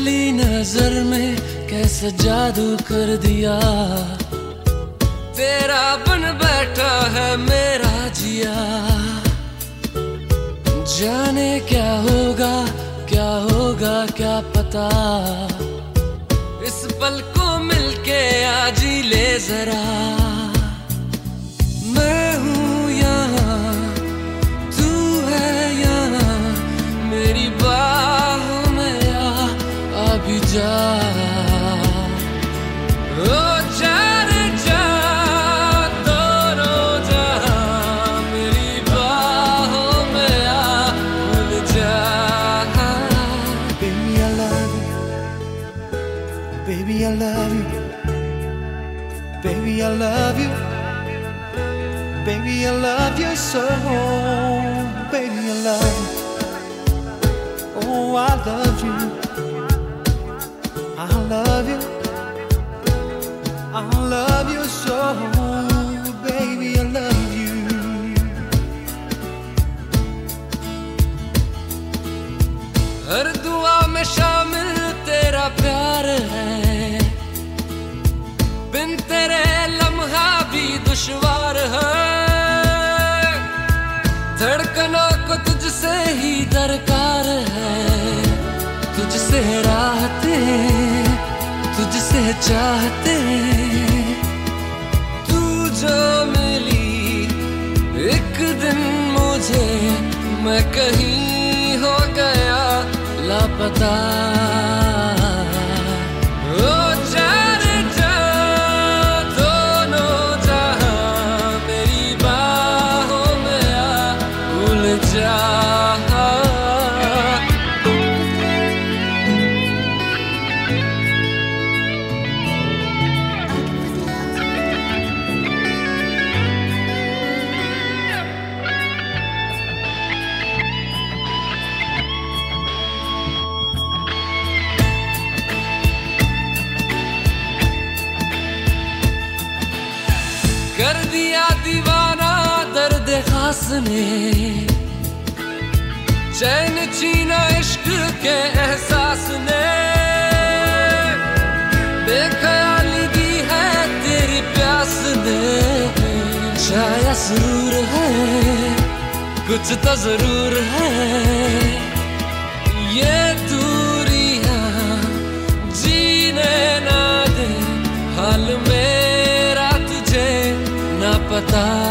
पहली नज़र में कैसे जादू कर दिया? तेरा बन बैठा है मेरा जिया। जाने क्या होगा क्या होगा, क्या पता? इस पल को मिलके आज ही ले जरा। Baby, I love you. Baby, I love you. Baby, I love you. So. Baby, I love you. Oh, I love you. हर दुआ में शामिल तेरा प्यार है। बिन तेरे लम्हा भी दुश्वार है। धड़कनों को तुझसे ही दरकार है। तुझसे राहते तुझसे चाहते तू जो मिली, एक दिन मुझे मैं कहीं हो गया, लापता। कर दिया दीवाना दर्द खास ने। चैन छीना इश्क के एहसास ने। बेख्याली दी है तेरी प्यास ने। छाया सुरूर है, कुछ तो ज़रूर है। ये ना